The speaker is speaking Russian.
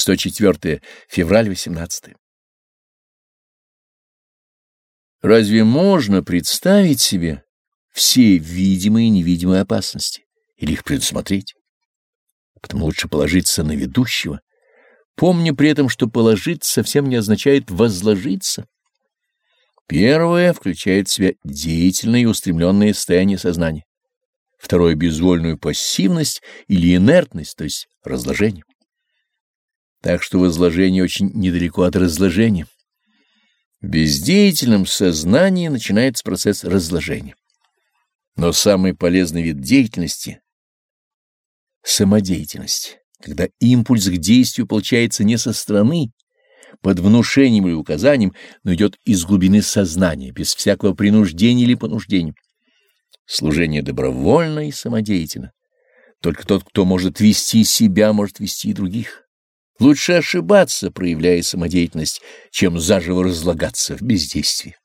104 февраль 18. Разве можно представить себе все видимые и невидимые опасности или их предусмотреть? Потому лучше положиться на ведущего, помня при этом, что положиться совсем не означает возложиться. Первое включает в себя деятельное и устремленное состояние сознания. Второе — безвольную пассивность или инертность, то есть разложение. Так что возложение очень недалеко от разложения. В бездеятельном сознании начинается процесс разложения. Но самый полезный вид деятельности — самодеятельность, когда импульс к действию получается не со стороны, под внушением или указанием, но идет из глубины сознания, без всякого принуждения или понуждения. Служение добровольно и самодеятельно. Только тот, кто может вести себя, может вести и других. Лучше ошибаться, проявляя самодеятельность, чем заживо разлагаться в бездействии.